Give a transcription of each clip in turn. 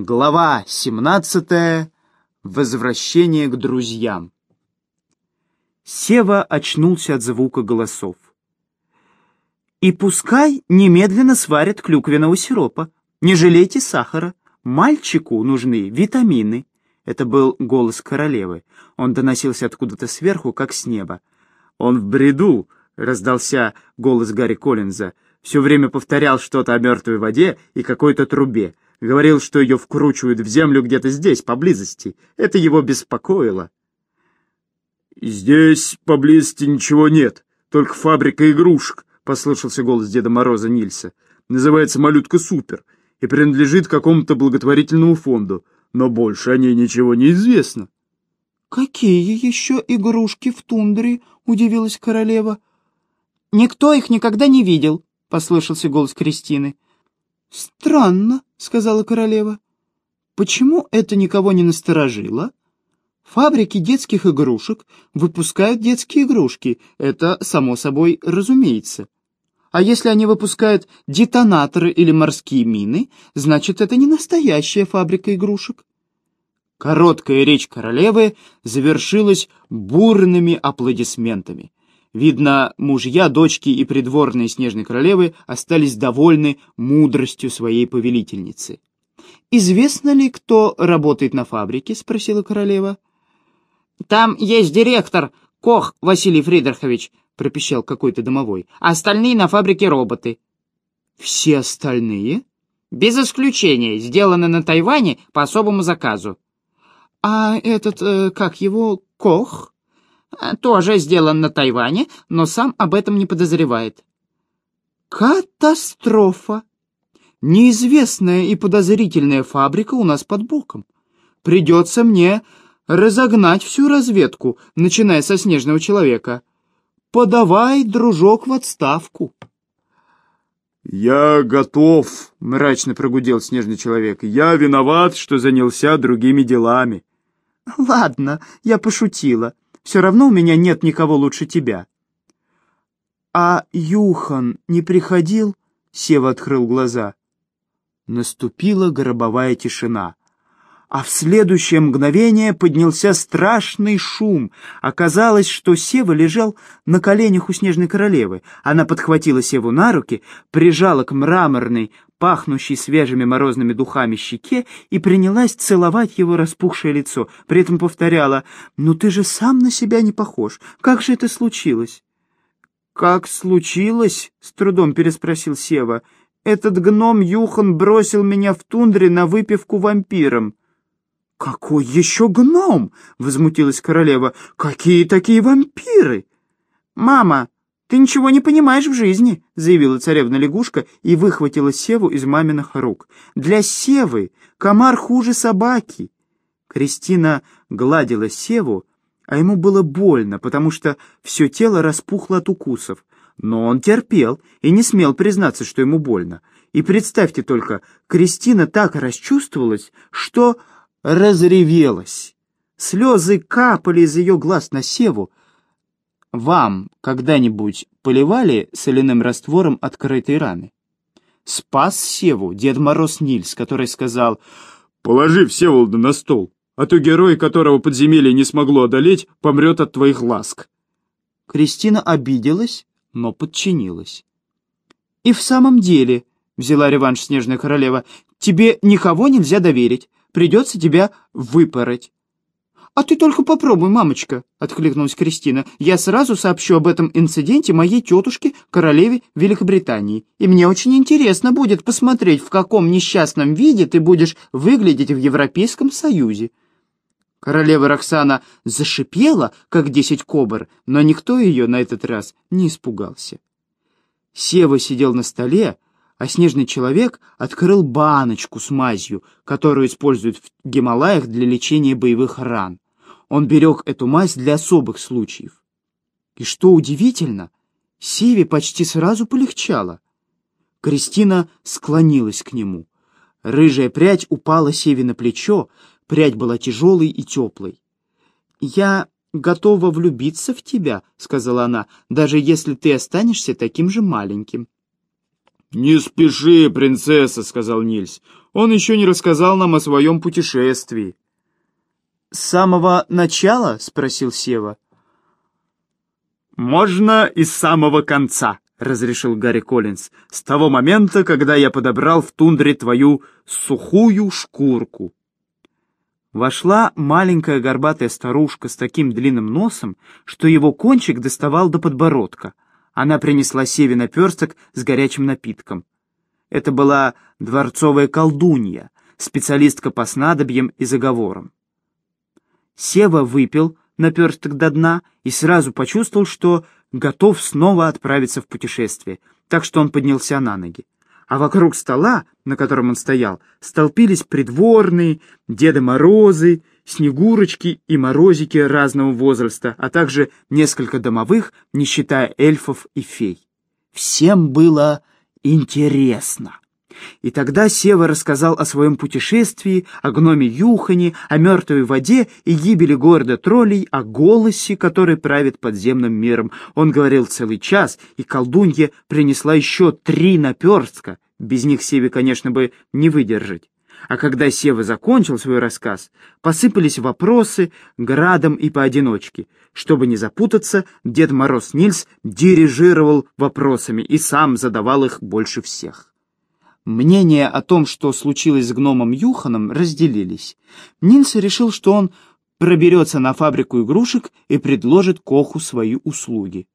Глава 17. Возвращение к друзьям. Сева очнулся от звука голосов. «И пускай немедленно сварят клюквенного сиропа. Не жалейте сахара. Мальчику нужны витамины». Это был голос королевы. Он доносился откуда-то сверху, как с неба. «Он в бреду!» — раздался голос Гарри Коллинза. Все время повторял что-то о мертвой воде и какой-то трубе. Говорил, что ее вкручивают в землю где-то здесь, поблизости. Это его беспокоило. «Здесь поблизости ничего нет, только фабрика игрушек», — послышался голос Деда Мороза Нильса. «Называется «Малютка Супер» и принадлежит какому-то благотворительному фонду, но больше о ней ничего не известно». «Какие еще игрушки в тундре?» — удивилась королева. «Никто их никогда не видел», — послышался голос Кристины. «Странно», — сказала королева. «Почему это никого не насторожило? Фабрики детских игрушек выпускают детские игрушки, это само собой разумеется. А если они выпускают детонаторы или морские мины, значит, это не настоящая фабрика игрушек». Короткая речь королевы завершилась бурными аплодисментами. Видно, мужья, дочки и придворные Снежной Королевы остались довольны мудростью своей повелительницы. «Известно ли, кто работает на фабрике?» — спросила королева. «Там есть директор, Кох Василий Фридрихович», — пропищал какой-то домовой. «А остальные на фабрике роботы». «Все остальные?» «Без исключения, сделаны на Тайване по особому заказу». «А этот, э, как его, Кох?» Тоже сделан на Тайване, но сам об этом не подозревает. Катастрофа! Неизвестная и подозрительная фабрика у нас под боком. Придется мне разогнать всю разведку, начиная со снежного человека. Подавай, дружок, в отставку. «Я готов», — мрачно прогудел снежный человек. «Я виноват, что занялся другими делами». «Ладно, я пошутила. Все равно у меня нет никого лучше тебя». «А Юхан не приходил?» — Сева открыл глаза. Наступила гробовая тишина. А в следующее мгновение поднялся страшный шум. Оказалось, что Сева лежал на коленях у Снежной Королевы. Она подхватила Севу на руки, прижала к мраморной пахнущей свежими морозными духами щеке и принялась целовать его распухшее лицо. При этом повторяла, «Ну ты же сам на себя не похож. Как же это случилось?» «Как случилось?» — с трудом переспросил Сева. «Этот гном Юхан бросил меня в тундре на выпивку вампиром». «Какой еще гном?» — возмутилась королева. «Какие такие вампиры?» «Мама, «Ты ничего не понимаешь в жизни», — заявила царевна-лягушка и выхватила Севу из маминых рук. «Для Севы комар хуже собаки». Кристина гладила Севу, а ему было больно, потому что все тело распухло от укусов. Но он терпел и не смел признаться, что ему больно. И представьте только, Кристина так расчувствовалась, что разревелась. Слезы капали из ее глаз на Севу, вам когда-нибудь поливали соляным раствором открытые раны? Спас Севу Дед Мороз Нильс, который сказал «Положи Всеволода на стол, а то герой, которого подземелье не смогло одолеть, помрет от твоих ласк». Кристина обиделась, но подчинилась. «И в самом деле», — взяла реванш Снежная Королева, — «тебе никого нельзя доверить, придется тебя выпороть». «А ты только попробуй, мамочка», — откликнулась Кристина. «Я сразу сообщу об этом инциденте моей тетушке, королеве Великобритании. И мне очень интересно будет посмотреть, в каком несчастном виде ты будешь выглядеть в Европейском Союзе». Королева Роксана зашипела, как десять кобр, но никто ее на этот раз не испугался. Сева сидел на столе, а снежный человек открыл баночку с мазью, которую используют в Гималаях для лечения боевых ран. Он берег эту мазь для особых случаев. И что удивительно, Севе почти сразу полегчало. Кристина склонилась к нему. Рыжая прядь упала Севе на плечо, прядь была тяжелой и теплой. «Я готова влюбиться в тебя», — сказала она, — «даже если ты останешься таким же маленьким». «Не спеши, принцесса», — сказал Нильс. «Он еще не рассказал нам о своем путешествии». «С самого начала?» — спросил Сева. «Можно и с самого конца», — разрешил Гарри Коллинз, «с того момента, когда я подобрал в тундре твою сухую шкурку». Вошла маленькая горбатая старушка с таким длинным носом, что его кончик доставал до подбородка. Она принесла Севе наперсток с горячим напитком. Это была дворцовая колдунья, специалистка по снадобьям и заговорам. Сева выпил наперсток до дна и сразу почувствовал, что готов снова отправиться в путешествие, так что он поднялся на ноги. А вокруг стола, на котором он стоял, столпились придворные, Деды Морозы, Снегурочки и Морозики разного возраста, а также несколько домовых, не считая эльфов и фей. Всем было интересно. И тогда Сева рассказал о своем путешествии, о гноме Юхане, о мертвой воде и гибели города троллей, о голосе, который правит подземным миром. Он говорил целый час, и колдунья принесла еще три наперстка. Без них Севе, конечно, бы не выдержать. А когда Сева закончил свой рассказ, посыпались вопросы градом и поодиночке. Чтобы не запутаться, Дед Мороз Нильс дирижировал вопросами и сам задавал их больше всех. Мнения о том, что случилось с гномом Юханом, разделились. Нильс решил, что он проберется на фабрику игрушек и предложит Коху свои услуги.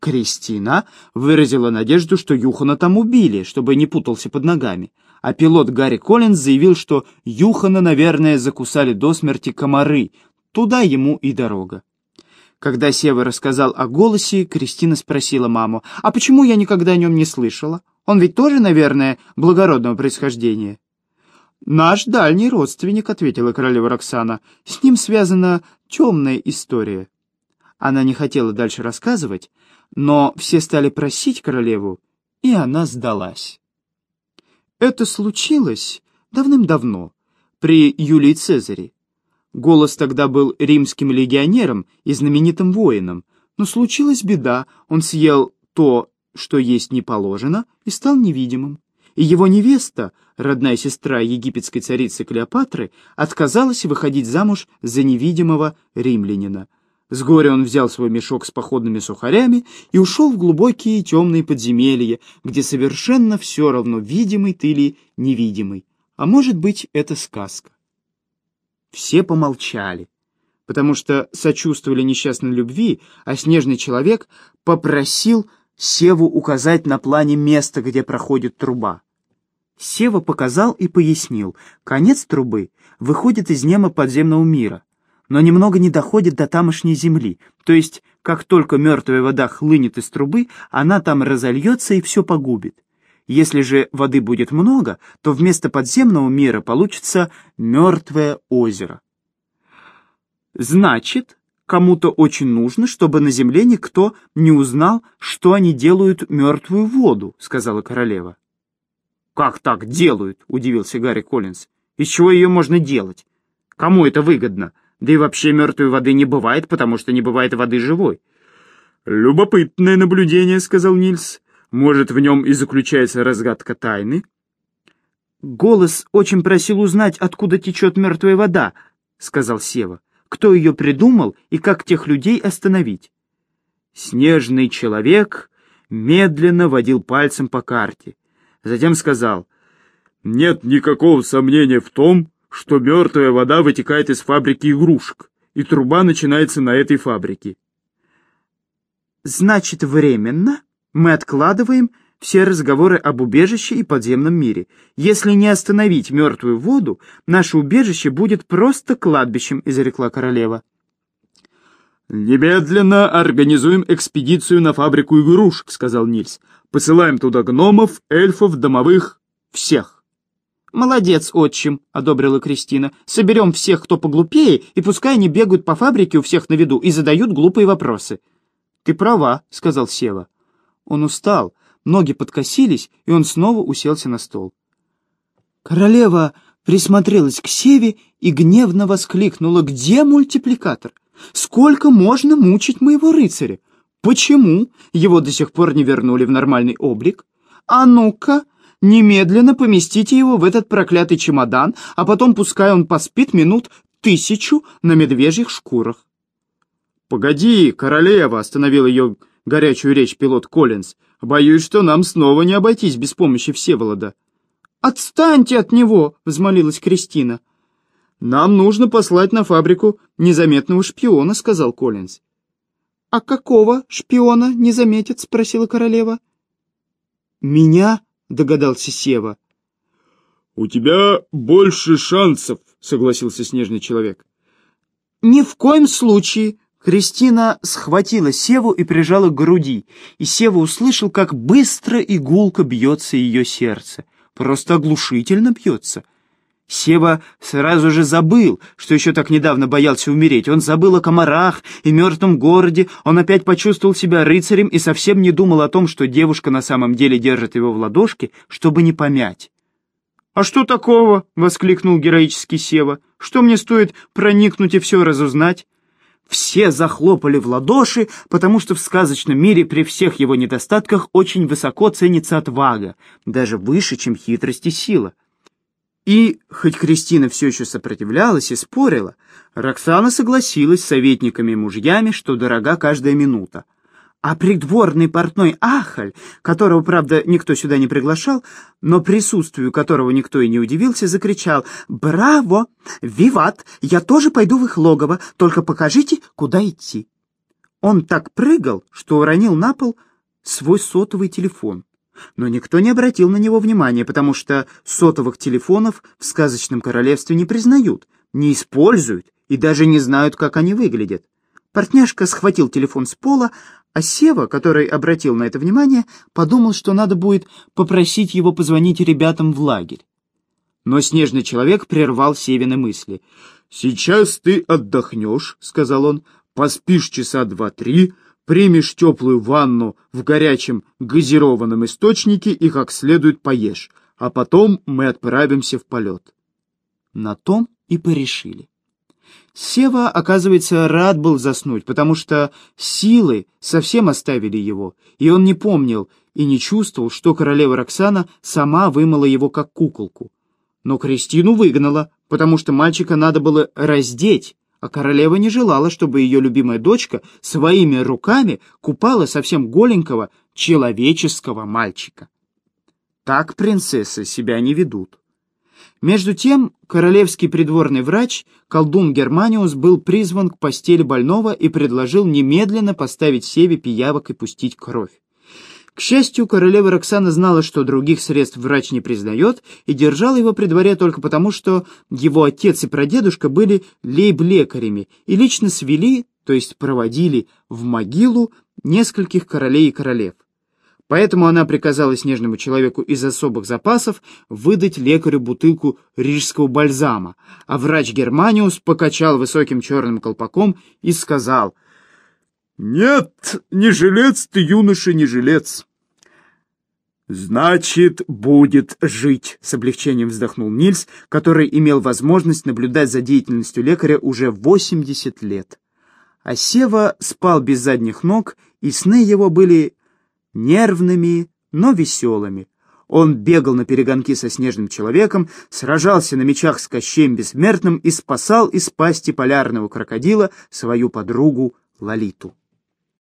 Кристина выразила надежду, что Юхана там убили, чтобы не путался под ногами, а пилот Гарри Коллинз заявил, что Юхана, наверное, закусали до смерти комары, туда ему и дорога. Когда Сева рассказал о голосе, Кристина спросила маму, «А почему я никогда о нем не слышала? Он ведь тоже, наверное, благородного происхождения?» «Наш дальний родственник», — ответила королева Роксана. «С ним связана темная история». Она не хотела дальше рассказывать, но все стали просить королеву, и она сдалась. Это случилось давным-давно, при Юлии Цезаре. Голос тогда был римским легионером и знаменитым воином, но случилась беда, он съел то, что есть не положено, и стал невидимым. И его невеста, родная сестра египетской царицы Клеопатры, отказалась выходить замуж за невидимого римлянина. С горя он взял свой мешок с походными сухарями и ушел в глубокие темные подземелья, где совершенно все равно, видимый ты или невидимый. А может быть, это сказка. Все помолчали, потому что сочувствовали несчастной любви, а снежный человек попросил Севу указать на плане место, где проходит труба. Сева показал и пояснил. Конец трубы выходит из нема подземного мира, но немного не доходит до тамошней земли, то есть, как только мертвая вода хлынет из трубы, она там разольется и все погубит. Если же воды будет много, то вместо подземного мира получится мертвое озеро. Значит, кому-то очень нужно, чтобы на земле никто не узнал, что они делают мертвую воду, сказала королева. «Как так делают?» — удивился Гарри Коллинз. «Из чего ее можно делать? Кому это выгодно? Да и вообще мертвой воды не бывает, потому что не бывает воды живой». «Любопытное наблюдение», — сказал Нильс. Может, в нем и заключается разгадка тайны? «Голос очень просил узнать, откуда течет мертвая вода», — сказал Сева. «Кто ее придумал и как тех людей остановить?» Снежный человек медленно водил пальцем по карте. Затем сказал, «Нет никакого сомнения в том, что мертвая вода вытекает из фабрики игрушек, и труба начинается на этой фабрике». «Значит, временно?» Мы откладываем все разговоры об убежище и подземном мире. Если не остановить мертвую воду, наше убежище будет просто кладбищем, изрекла королева. «Немедленно организуем экспедицию на фабрику игрушек», — сказал Нильс. «Посылаем туда гномов, эльфов, домовых, всех». «Молодец, отчим», — одобрила Кристина. «Соберем всех, кто поглупее, и пускай они бегают по фабрике у всех на виду и задают глупые вопросы». «Ты права», — сказал Сева. Он устал, ноги подкосились, и он снова уселся на стол. Королева присмотрелась к Севе и гневно воскликнула, «Где мультипликатор? Сколько можно мучить моего рыцаря? Почему его до сих пор не вернули в нормальный облик? «А ну-ка, немедленно поместите его в этот проклятый чемодан, а потом пускай он поспит минут тысячу на медвежьих шкурах». «Погоди, королева!» — остановил ее горячую речь пилот Коллинз. «Боюсь, что нам снова не обойтись без помощи Всеволода». «Отстаньте от него!» — взмолилась Кристина. «Нам нужно послать на фабрику незаметного шпиона», — сказал Коллинз. «А какого шпиона не заметит?» — спросила королева. «Меня?» — догадался Сева. «У тебя больше шансов», — согласился снежный человек. «Ни в коем случае!» Кристина схватила Севу и прижала к груди, и Сева услышал, как быстро и гулко бьется ее сердце. Просто оглушительно бьется. Сева сразу же забыл, что еще так недавно боялся умереть. Он забыл о комарах и мертвом городе, он опять почувствовал себя рыцарем и совсем не думал о том, что девушка на самом деле держит его в ладошке, чтобы не помять. «А что такого?» — воскликнул героический Сева. «Что мне стоит проникнуть и все разузнать?» Все захлопали в ладоши, потому что в сказочном мире при всех его недостатках очень высоко ценится отвага, даже выше, чем хитрость и сила. И, хоть Кристина все еще сопротивлялась и спорила, Роксана согласилась с советниками и мужьями, что дорога каждая минута. А придворный портной Ахаль, которого, правда, никто сюда не приглашал, но присутствию которого никто и не удивился, закричал «Браво! Виват! Я тоже пойду в их логово, только покажите, куда идти». Он так прыгал, что уронил на пол свой сотовый телефон. Но никто не обратил на него внимания, потому что сотовых телефонов в сказочном королевстве не признают, не используют и даже не знают, как они выглядят. Портняшка схватил телефон с пола, а Сева, который обратил на это внимание, подумал, что надо будет попросить его позвонить ребятам в лагерь. Но снежный человек прервал Севины мысли. «Сейчас ты отдохнешь», — сказал он, — «поспишь часа два-три, примешь теплую ванну в горячем газированном источнике и как следует поешь, а потом мы отправимся в полет. На том и порешили. Сева, оказывается, рад был заснуть, потому что силы совсем оставили его, и он не помнил и не чувствовал, что королева Роксана сама вымыла его как куколку. Но Кристину выгнала, потому что мальчика надо было раздеть, а королева не желала, чтобы ее любимая дочка своими руками купала совсем голенького человеческого мальчика. Так принцессы себя не ведут. Между тем, королевский придворный врач, колдун Германиус, был призван к постели больного и предложил немедленно поставить Севе пиявок и пустить кровь. К счастью, королева Роксана знала, что других средств врач не признает, и держала его при дворе только потому, что его отец и прадедушка были лейб-лекарями и лично свели, то есть проводили в могилу нескольких королей и королев. Поэтому она приказала снежному человеку из особых запасов выдать лекарю бутылку рижского бальзама, а врач Германиус покачал высоким черным колпаком и сказал «Нет, не жилец ты, юноша, не жилец. «Значит, будет жить», — с облегчением вздохнул Нильс, который имел возможность наблюдать за деятельностью лекаря уже 80 лет. А Сева спал без задних ног, и сны его были нервными, но веселыми. Он бегал на перегонки со снежным человеком, сражался на мечах с Кощеем Бессмертным и спасал из пасти полярного крокодила свою подругу Лолиту.